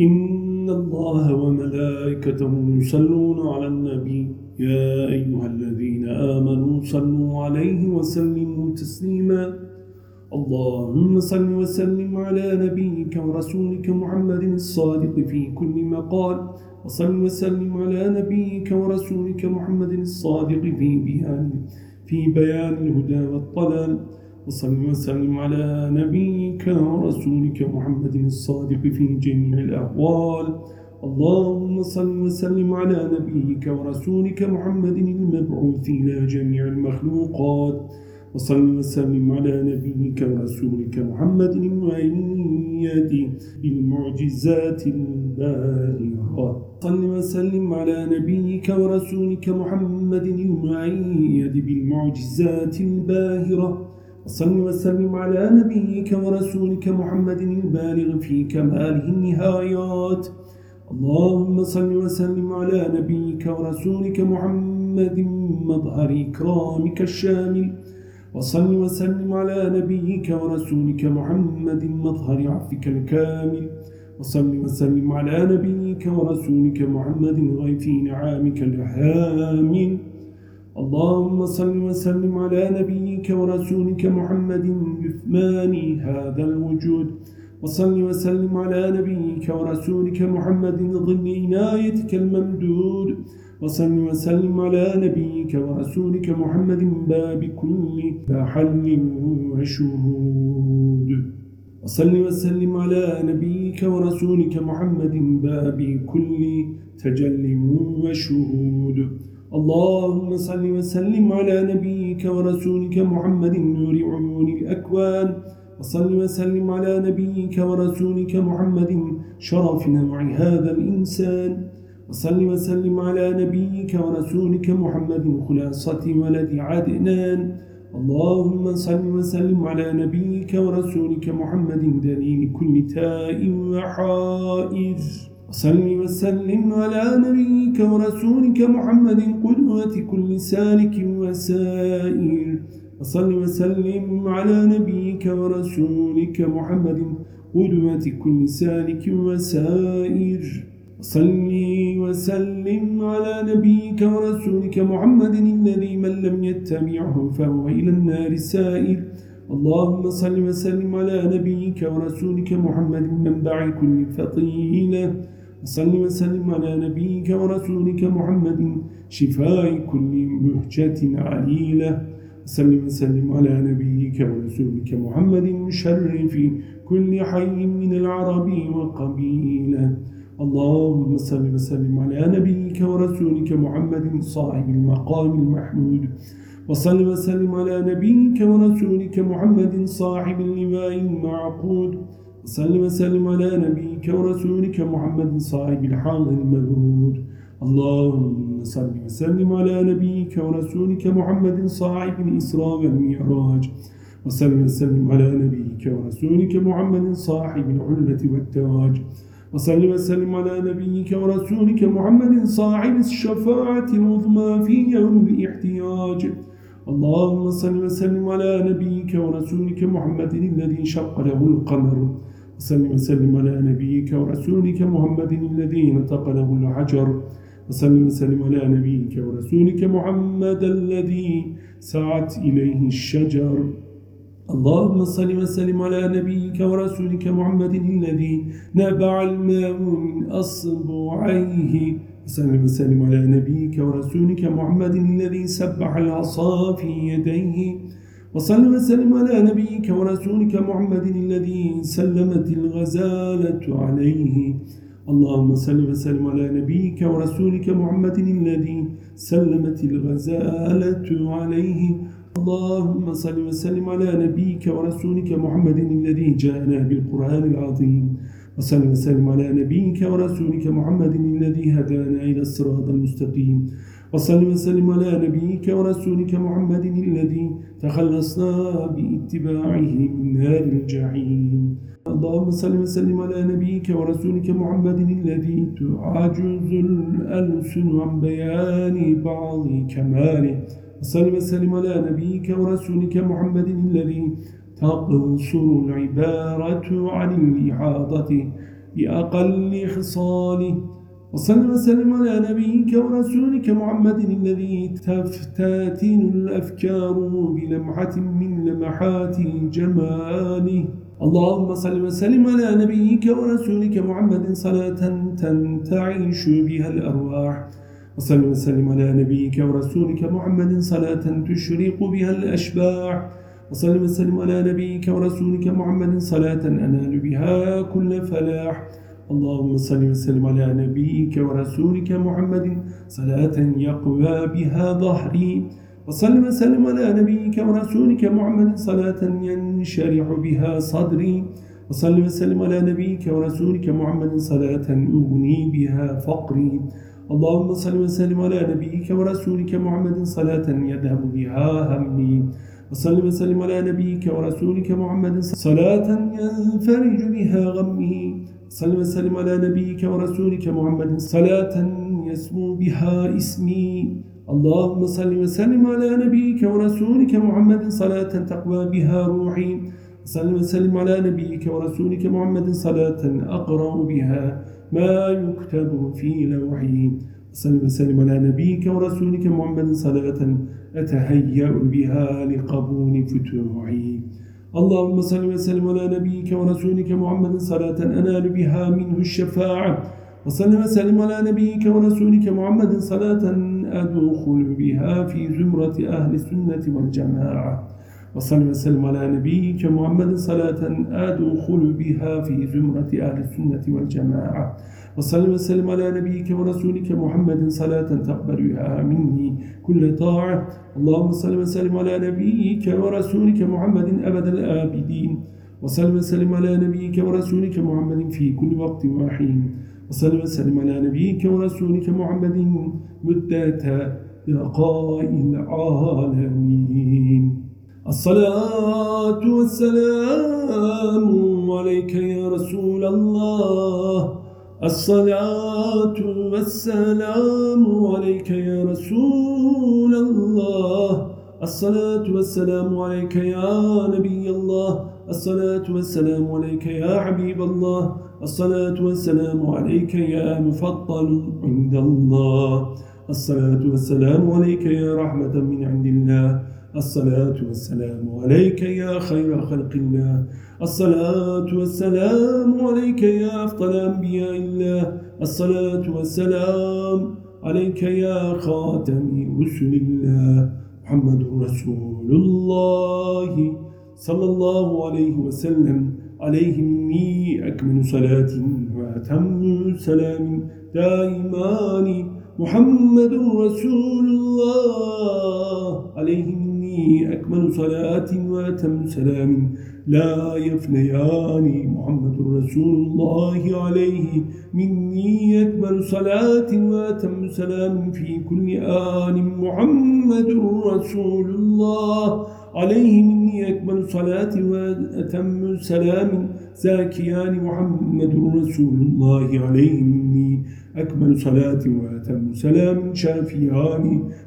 إن الله وملائكته يصلون على النبي. يا أيها الذين آمنوا صلوا عليه وسلموا تسليما. اللهم صل وسلم على نبيك ورسولك محمد الصادق في كل مقال وصل وسلم على نبيك ورسولك محمد الصادق في بيان في بيان الهدى والطلال وصل وسلم على نبيك ورسولك محمد الصادق في جميع الأحوال. اللهم صل وسلم على نبيك ورسولك محمد المبعوث إلى جميع المخلوقات. وصل وسلم على نبيك ورسولك محمد المؤيد بالمعجزات الباهرة صل وسلم على نبيك ورسولك محمد المؤيد بالمعجزات الباهرة. وصل وسلم على نبيك ورسولك محمد البالغ في كماله النهايات. اللهم صل وسلم على نبيك ورسولك محمد مظهر إكرامك الشامل. وصل وسلم على نبيك ورسولك محمد مظهر عفك الكامل. وصل وسلم على نبيك ورسولك محمد غيث نعامك الحامل. اللهم صل وسلم على نبيك ورسولك محمد يثمان هذا الوجود. وصل وسلم على نبيك ورسولك محمد ظل عنايتك الممدود. وصل وسلم على نبيك ورسولك محمد باب كل محل وشهود. وصل وسلم على نبيك ورسولك محمد باب كل تجل وشهود. اللهم صل وسلم على نبيك ورسولك محمد نور عيون الأكوان. وصل وسلم على نبيك ورسولك محمد شرف نوع هذا الإنسان. وصل وسلم على نبيك ورسولك محمد خلاصة ولد عدنان. اللهم صل وسلم على نبيك ورسولك محمد دليل كل تاء وحائز وصل وسلم على نبيك ورسولك محمد قدوة كل سالك وسائر وصل وسلم على نبيك ورسولك محمد قدوة كل سالك وسائر وصل وسلم على نبيك ورسولك محمد الذي من لم يتبعه فهو إلى النار سائر اللهم صل وسلم على نبيك ورسولك محمد منبع كل فطيلة. وصل وسلم على نبيك ورسولك محمد شفاء كل مهجة عليلة. وصل وسلم على نبيك ورسولك محمد مشرف كل حي من العرب وقبيلة. اللهم صل وسلم على نبيك ورسولك محمد صاحب المقام المحمود. وصل وسلم على نبيك ورسولك محمد صاحب اللواء المعقود. وصل وسلم على نبيك ورسولك محمد صاحب الحاض المبرود اللهم صل وسلم على نبيك ورسولك محمد صاحب الإسراء والمعراج. وصل وسلم على نبيك ورسولك محمد صاحب العلة والتاج وصل وسلم على نبيك ورسولك محمد صاحب الشفاعة العظمى في يوم الاحتياج. اللهم صل وسلم على نبيك ورسولك محمد الذي شق له القمر. وصل وسلم على نبيك ورسولك محمد الذي نطق له الحجر وصل وسلم على نبيك ورسولك محمد الذي سعت إليه الشجر. اللهم صل وسلم على نبيك ورسولك محمد الذي نبع الماء من أصبعيه. وسلم وسلم على نبيك ورسولك محمد الذي سبح العصا في يديه. وصل وسلم على نبيك ورسولك محمد الذي سلمت الغزالة عليه. اللهم صل وسلم على نبيك ورسولك محمد الذي سلمت الغزالة عليه. اللهم صل وسلم على نبيك ورسولك محمد الذي جاءنا بالقرآن العظيم. وصل وسلم على نبيك ورسولك محمد الذي هدانا إلى الصراط المستقيم. وصل وسلم على نبيك ورسولك محمد الذي تخلصنا باتباعه من نار الجحيم. اللهم صل وسلم على نبيك ورسولك محمد الذي تعجز الألسن عن بيان بعض كماله. وصل وسلم على نبيك ورسولك محمد الذي تقصر العبارة عن الإحاطة بأقل خصاله. وصل وسلم على نبيك ورسولك محمد الذي تفتاتن الأفكار بلمحة من لمحات جماله. اللهم صل وسلم على نبيك ورسولك محمد صلاة تنتعيش بها الأرواح. وصل وسلم على نبيك ورسولك محمد صلاة تشرق بها الأشباح. وصل وسلم على نبيك ورسولك محمد صلاة أنال بها كل فلاح. اللهم صل وسلم على نبيك ورسولك محمد صلاة يقوى بها ظهري. وصل وسلم على نبيك ورسولك محمد صلاة ينشرح بها صدري. وصل وسلم على نبيك ورسولك محمد صلاة أغني بها فقري. اللهم صل وسلم على نبيك ورسولك محمد صلاة يذهب بها همي. وصل وسلم على نبيك ورسولك محمد صلاة ينفرج بها غمه صل وسلم على نبيك ورسولك محمد صلاة يسمو بها اسمي. اللهم صل وسلم على نبيك ورسولك محمد صلاة تقوى بها روحي. صل وسلم على نبيك ورسولك محمد صلاة أقرأ بها ما يكتب في لوحي. صل وسلم على نبيك ورسولك محمد صلاة أتهيأ بها لقبول فتوحي. اللهم صل وسلم على نبيك ورسولك محمد صلاة أنال بها منه الشفاعة. وصل وسلم على نبيك ورسولك محمد صلاة أدخل بها في زمرة أهل السنة والجماعة. وصل وسلم على نبيك محمد صلاة أدخل بها في زمرة أهل السنة والجماعة. وصل وسلم على نبيك ورسولك محمد صلاة تقبلها مني كل طاعة. اللهم صل وسلم على نبيك ورسولك محمد أبد الآبدين. وصل وسلم على نبيك ورسولك محمد في كل وقت وحين. وصل وسلم على نبيك ورسولك محمد مدة بقاء العالمين. الصلاة والسلام عليك يا رسول الله. الصلاة والسلام عليك يا رسول الله. الصلاة والسلام عليك يا نبي الله. الصلاة والسلام عليك يا حبيب الله. الصلاة والسلام عليك يا مفضل عند الله. الصلاة والسلام عليك يا رحمة من عند الله. الصلاة والسلام عليك يا خير خلق الله. الصلاة والسلام عليك يا أفضل أنبياء الله. الصلاة والسلام عليك يا خاتم رسل الله. محمد رسول الله صلى الله عليه وسلم. عليه مني أكمل صلاة وأتم سلام دائمان محمد رسول الله. عليه مني أكمل صلاة وأتم سلام. لا يفنيان محمد رسول الله عليه. مني أكبر صلاة وأتم سلام في كل آن محمد رسول الله. عليه مني أكبر صلاة وأتم سلام. زاكيان محمد رسول الله عليه. مني أكمل صلاة وأتم سلام. شافيان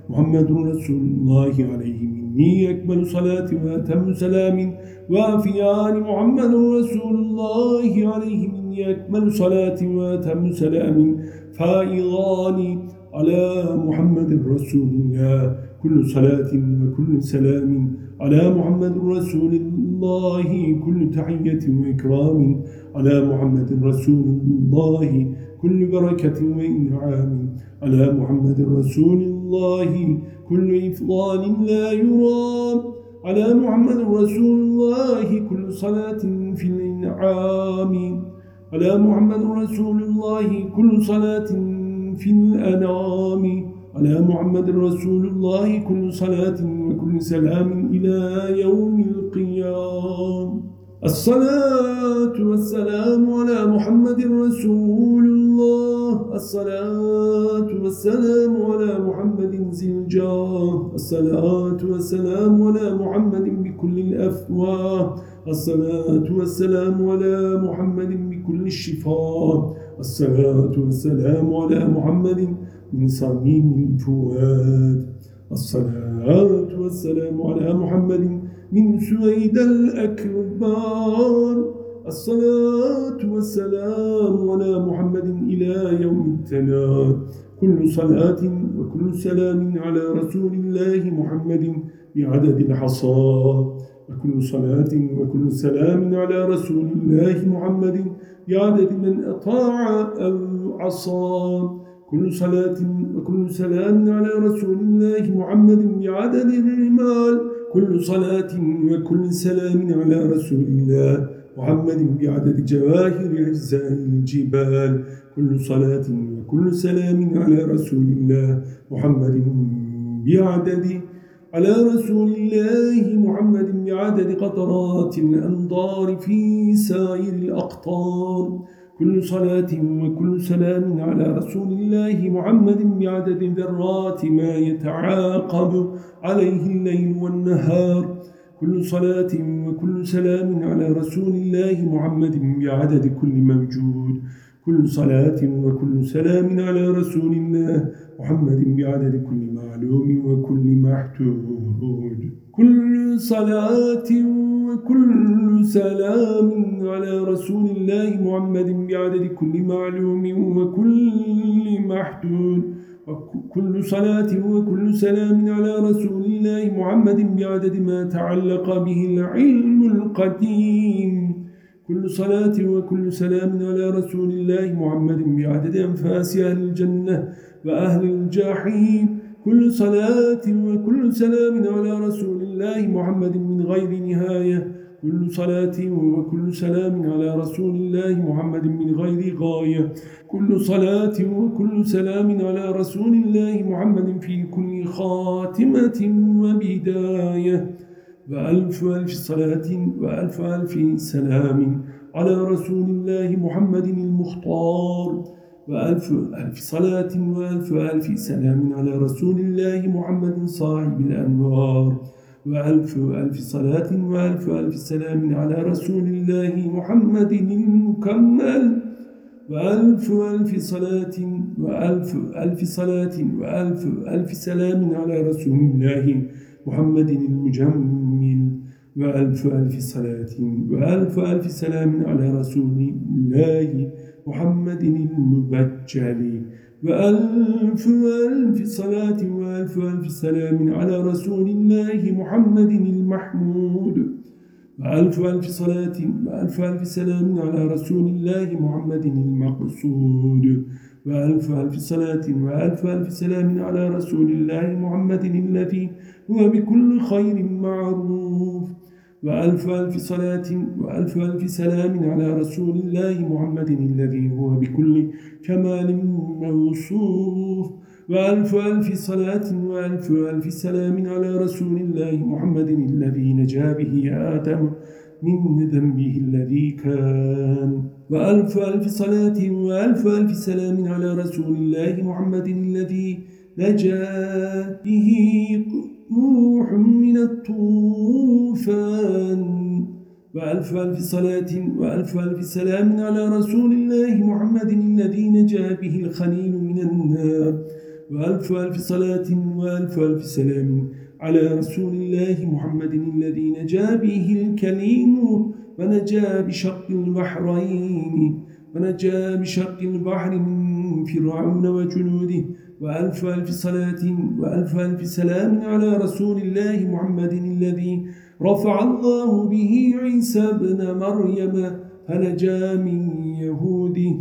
محمد رسول الله عليه. مني أكمل صلاة وأتم سلام وافيان محمد رسول الله عليه مني أكمل صلاة وأتم سلام فائضان على محمد رسول الله كل صلاة وكل سلام. على محمد رسول الله كل تحية وإكرام. على محمد رسول الله كل بركة وإنعام على محمد رسول الله. كل إفضال لا يرام على محمد رسول الله. كل صلاة في الإنعام على محمد رسول الله. كل صلاة في الأنام على محمد رسول الله. كل صلاة وكل سلام إلى يوم القيام. الصلاة والسلام على محمد رسول الله. الصلاة والسلام على محمد زلجاه الصلاة والسلام على محمد بكل الأفواه. الصلاة والسلام على محمد بكل الشفاء الصلاة والسلام على محمد من صميم الفؤاد. الصلاة والسلام على محمد من سويد الأكبر الصلاة والسلام على محمد إلى يوم التناد. كل صلاة وكل سلام على رسول الله محمد بعدد الحصى وكل صلاة وكل سلام على رسول الله محمد بعدد من أطاع أو عصى كل صلاة وكل سلام على رسول الله محمد بعدد الرمال. كل صلاة وكل سلام على رسول الله محمد بعدد جواهر أجزاء الجبال. كل صلاة وكل سلام على رسول الله محمد بعدد على رسول الله محمد بعدد قطرات الأنظار في سائر الأقطار. كل صلاة وكل سلام على رسول الله محمد بعدد ذرات ما يتعاقب عليه الليل والنهار. كل صلاة وكل سلام على رسول الله محمد بعدد كل موجود. كل صلاة وكل سلام على رسول الله محمد بعدد كل معلوم وكل محتوج كل صلاة وكل سلام على رسول الله محمد بعدد كل معلوم وكل محتوج وكل صلاة وكل سلام على رسول الله محمد بعدد ما تعلق به العلم القديم. كل صلاة وكل سلام على رسول الله محمد بعدد أنفاس أهل الجنة وأهل الجحيم. كل صلاة وكل سلام على رسول الله محمد من غير نهاية. كل صلاة وكل سلام على رسول الله محمد من غير غاية. كل صلاة وكل سلام على رسول الله محمد في كل خاتمة وبداية. وألف ألف صلاة وألف ألف سلام على رسول الله محمد المختار. وألف ألف صلاة وألف ألف سلام على رسول الله محمد صاحب الأنوار. وألف ألف صلاة وألف ألف سلام على رسول الله محمد المكمل. وألف ألف صلاة وألف ألف صلاة وألف ألف سلام على رسول الله محمد المجمل. وألف ألف صلاة وألف ألف سلام على رسول الله محمد المبجل. وألف ألف صلاة وألف ألف سلام على رسول الله محمد المحمود. وألف ألف صلاة وألف ألف سلام على رسول الله محمد المقصود. وألف ألف صلاة وألف ألف سلام على رسول الله محمد الذي هو بكل خير معروف. وألف ألف صلاة وألف ألف سلام على رسول الله محمد الذي هو بكل كمال موصوف. وألف ألف صلاة وألف ألف سلام على رسول الله محمد الذي نجا به آدم من ذنبه الذي كان. وألف ألف صلاة وألف ألف سلام على رسول الله محمد الذي نجا به نوح من الطوفان. وألف ألف صلاة وألف ألف سلام على رسول الله محمد الذي نجا به الخليل من النار. وألف ألف صلاة وألف ألف سلام على رسول الله محمد الذي نجا به الكليم. ونجا بشق البحرين ونجا بشق البحر من فرعون وجنوده. وألف ألف صلاة وألف ألف سلام على رسول الله محمد الذي رفع الله به عيسى بن مريم فنجا من يهوده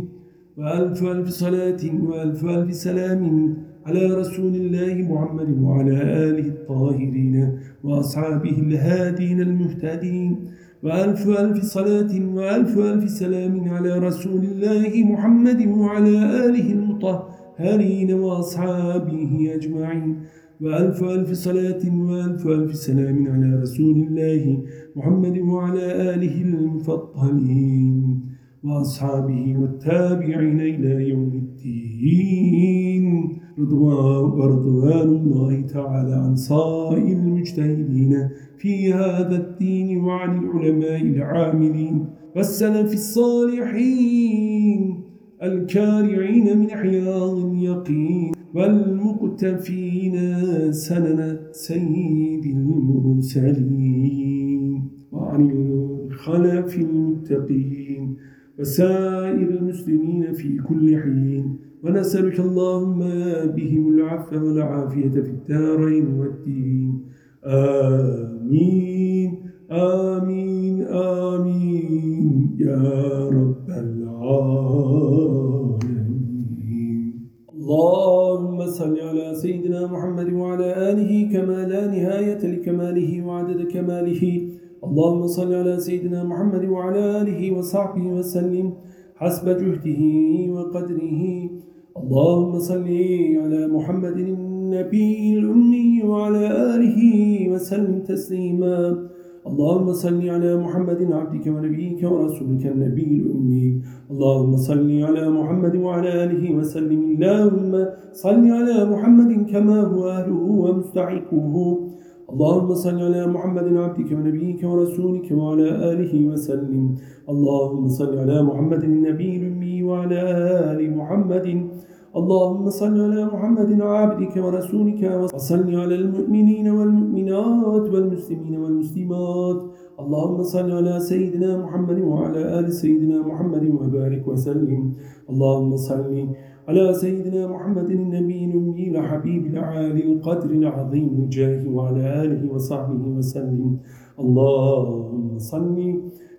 وألف ألف صلاة وألف ألف سلام على رسول الله محمد وعلى آله الطاهرين وأصحابه الهادين المهتدين. وألف ألف صلاة وألف ألف سلام على رسول الله محمد وعلى آله المطهرين. وأصحابه أجمعين. وألف ألف صلاة وألف ألف سلام على رسول الله محمد وعلى آله المفضلين وأصحابه والتابعين إلى يوم الدين. ورضوان الله تعالى عن صائر المجتهدين في هذا الدين وعن العلماء العاملين والسلف الصالحين. الكارعين من حياض اليقين والمقتفين سنن سيد المرسلين وعن خلف المتقين وسائر المسلمين في كل حين ونسألك اللهم بهم العفو والعافية في الدارين والدين. آمين. آمين. آمين. يا رب العالمين. اللهم صل على سيدنا محمد وعلى آله كما لا نهاية لكماله وعدد كماله. اللهم صل على سيدنا محمد وعلى آله وصحبه وسلم حسب جهده وقدره. اللهم صل على محمد النبي الأمي وعلى آله وسلم تسليما. اللهم صل على محمد عبدك ونبيك ورسولك النبي الأمي. اللهم صل على محمد وعلى آله وسلم. اللهم صل على محمد كما هو أهله ومستعقه اللهم صل على محمد عبدك ونبيك ورسولك وعلى آله وسلم. اللهم صل على محمد النبي الأمي وعلى آل محمد. اللهم صل على محمد عبدك ورسولك وصل على المؤمنين والمؤمنات والمسلمين والمسلمات. اللهم صل على سيدنا محمد وعلى آل سيدنا محمد وبارك وسلم. اللهم صل على سيدنا محمد النبي الأمي الحبيب العالي القدر العظيم الجاه وعلى آله وصحبه وسلم. اللهم صل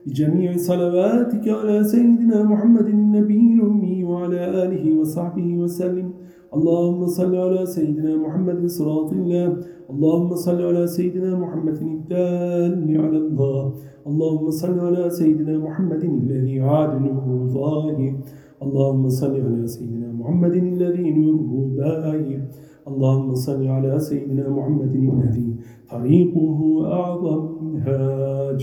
بجميع صلواتك على سيدنا محمد النبي الأمي وعلى آله وصحبه وسلم. اللهم صل على سيدنا محمد صراط الله. اللهم صل على سيدنا محمد الدال على الله. اللهم صل على سيدنا محمد الذي عادله ظاهر. اللهم صل على سيدنا محمد الذي نوره باهر. اللهم صل على سيدنا محمد الذي طريقه أعظم منهاج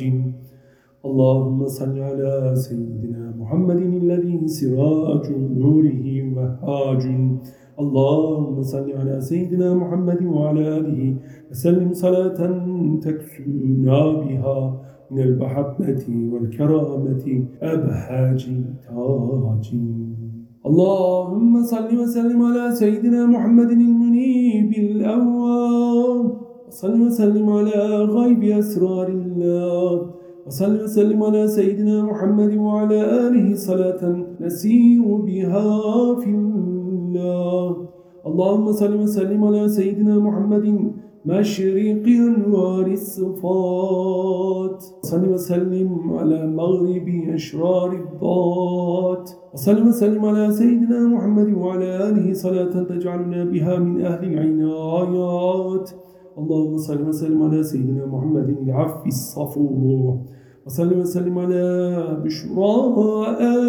اللهم صل على سيدنا محمد الذي سراج نوره وهاج. اللهم صل على سيدنا محمد وعلى آله وسلم صلاة تكسونا بها من المحبة والكرامة أبهاج تاج. اللهم صل وسلم على سيدنا محمد المنيب الأول وصل وسلم على غيب أسرار الله. وصل وسلم على سيدنا محمد وعلى آله صلاة نسير بها في الله. اللهم صل وسلم على سيدنا محمد مشرق أنوار الصفات وصل وسلم على مغرب أشرار الضات وصل وسلم على سيدنا محمد وعلى آله صلاة تجعلنا بها من أهل العنايات. اللهم صل وسلم على سيدنا محمد العفو الصفوح. وصل وسلم على بشرى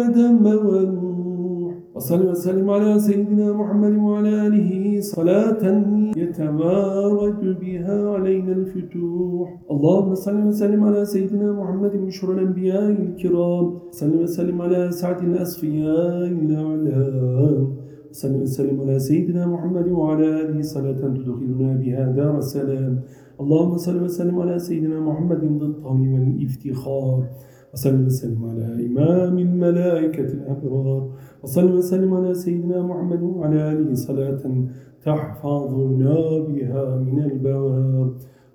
آدم والنوح وصل وسلم على سيدنا محمد وعلى آله صلاة يتوارد بها علينا الفتوح. اللهم صل وسلم على سيدنا محمد بشرى الأنبياء الكرام. صل وسلم على سعد الأصفياء الأعلام. صل وسلم على سيدنا محمد وعلى آله صلاة تدخلنا بها دار السلام. اللهم صل وسلم على سيدنا محمد ذي والإفتخار. وصل وسلم على إمام الملائكة الأبرار. وصل وسلم على سيدنا محمد وعلى آله صلاة تحفظنا بها من البوار.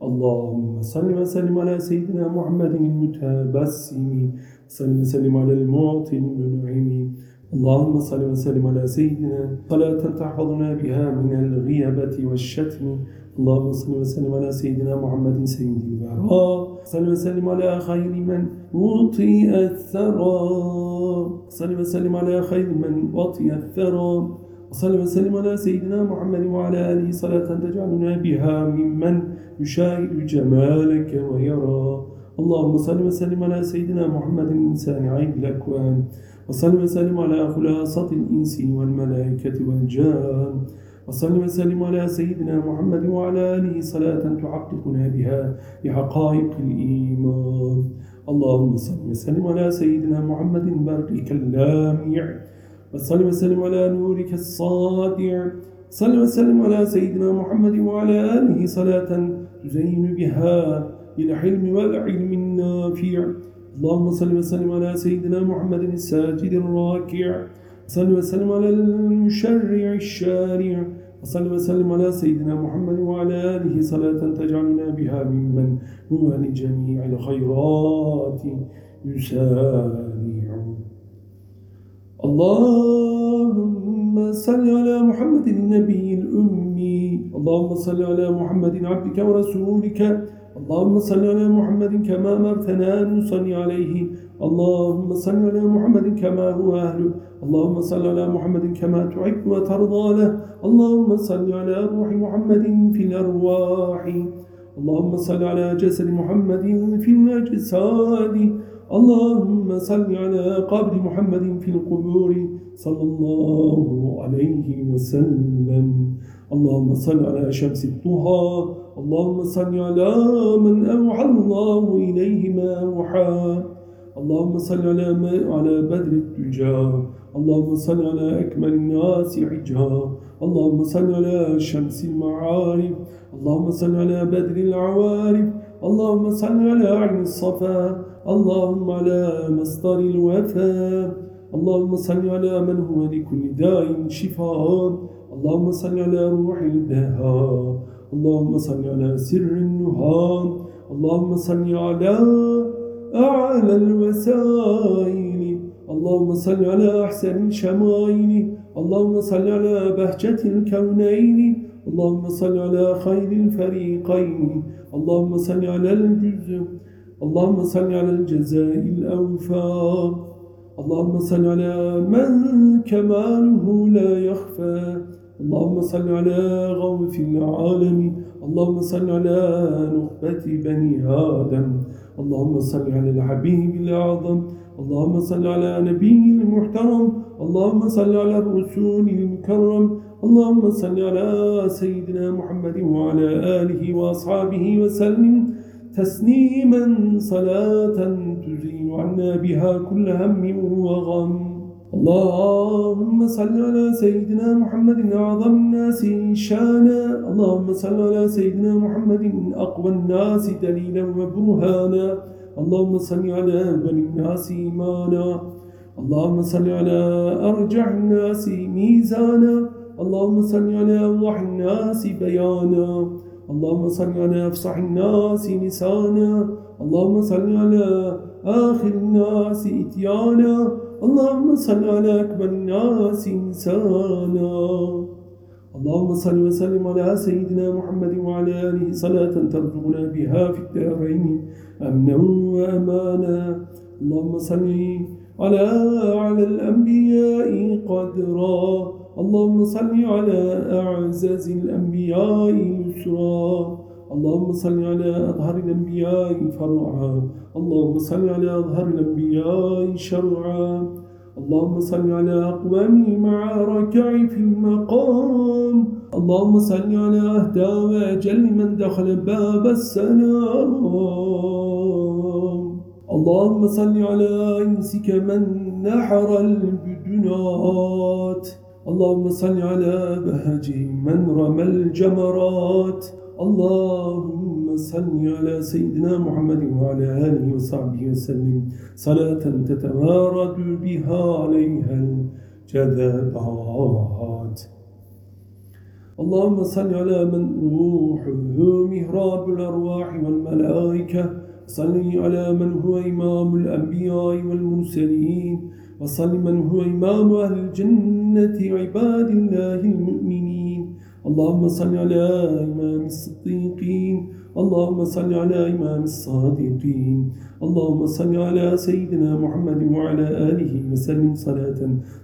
اللهم صل وسلم على سيدنا محمد المتبسم. صل وسلم على المعطي المنعم. اللهم صل وسلم على سيدنا صلاة تحفظنا بها من الغيبة والشتم. اللهم صل وسلم على سيدنا محمد سيد البراء. صل وسلم على خير من وطئ الثرى. صل وسلم على خير من وطئ الثرى. وصل وسلم على سيدنا محمد وعلى آله صلاة تجعلنا بها ممن يشاهد جمالك ويرى. اللهم صل وسلم على سيدنا محمد الإنسان عيد الأكوان وصل وسلم على خلاصة الإنس والملائكة والجان. وصل وسلم على سيدنا محمد وعلى آله صلاة تحققنا بها بحقائق الإيمان. اللهم صل وسلم على سيدنا محمد برقك اللامع. وصل وسلم على نورك الصادع. صل وسلم على سيدنا محمد وعلى آله صلاة تزين بها بالحلم والعلم النافع. اللهم صل وسلم على سيدنا محمد الساجد الراكع. صل وسلم على المشرع الشارع. وصل وسلم على سيدنا محمد وعلى آله صلاة تجعلنا بها ممن هو لجميع الخيرات يسارع. اللهم صل على محمد النبي الأمي. اللهم صل على محمد عبدك ورسولك. اللهم صل على محمد كما أمرتنا أن نصلي عليه. اللهم صل على محمد كما هو أهله. اللهم صل على محمد كما تحب وترضى له. اللهم صل على روح محمد في الأرواح. اللهم صل على جسد محمد في الأجساد. اللهم صل على قبر محمد في القبور. صلى الله عليه وسلم. اللهم صل على شمس الطهى اللهم صل على من أوحى الله إليه ما أوحى اللهم صل على على بدر التجار اللهم صل على أكمل الناس عجها اللهم صل على شمس المعارف. اللهم صل على بدر العوارف. اللهم صل على عين الصفا. اللهم على مصدر الوفاء اللهم صل على من هو لكل داء شفاء. اللهم صل على روح البهاء. اللهم صل على سر النهام اللهم صل على أعلى الوسائل. اللهم صل على أحسن الشمائل. اللهم صل على بهجة الكونين. اللهم صل على خير الفريقين. اللهم صل على الجزء اللهم صل على الجزاء الأوفى. اللهم صل على من كماله لا يخفى. اللهم صل على غوث العالم اللهم صل على نخبة بني آدم. اللهم صل على الحبيب الأعظم. اللهم صل على نبي المحترم. اللهم صل على الرسول المكرم. اللهم صل على سيدنا محمد وعلى آله وأصحابه وسلم. تسنيما صلاة تزيل عنا بها كل هم وغم. اللهم صل على سيدنا محمد أعظم الناس شانا اللهم صل على سيدنا محمد أقوى الناس دليلا وبرهانا. اللهم صل على أول الناس إيمانا. اللهم صل على أرجع الناس ميزانا. اللهم صل على أوضح الناس بيانا. اللهم صل على أفصح الناس لسانا. اللهم صل على آخر الناس إتيانا. اللهم صل على أكبر الناس إنسانا. اللهم صل وسلم على سيدنا محمد وعلى آله صلاة ترزقنا بها في الدارين أمنا وأمانا. اللهم صل على على الأنبياء قدرا. اللهم صل على أعزز الأنبياء يسرا. اللهم صل على أظهر الأنبياء فرعا. اللهم صل على أظهر الأنبياء شرعا. اللهم صل على أقوام مع ركع في المقام. اللهم صل على أهدى وأجل من دخل باب السلام. اللهم صل على إنسك من نحر البدنات. اللهم صل على بهج من رمى الجمرات. اللهم صل على سيدنا محمد وعلى آله وصحبه وسلم. صلاة تتوارد بها عليها الجذبات اللهم صل على من روحه مهراب الأرواح والملائكة. صل على من هو إمام الأنبياء والمرسلين. وصل من هو إمام أهل الجنة عباد الله المؤمنين. اللهم صل على إمام الصديقين. اللهم صل على إمام الصادقين. اللهم صل على سيدنا محمد وعلى آله وسلم صلاة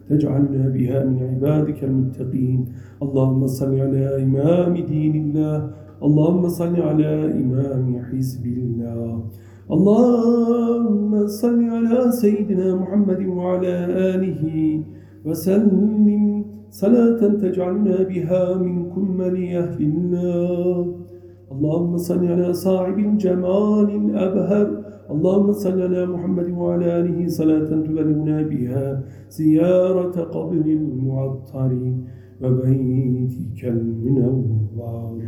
تجعلنا بها من عبادك المتقين. اللهم صل على إمام دين الله. اللهم صل على إمام حزب الله. اللهم صل على سيدنا محمد وعلى آله وسلم صلاة تجعلنا بها من كمل أهل الله. اللهم صل على صاحب الجمال الأبهر اللهم صل على محمد وعلى آله صلاة تبلغنا بها. زيارة قبر المعطر وبيتك المنور.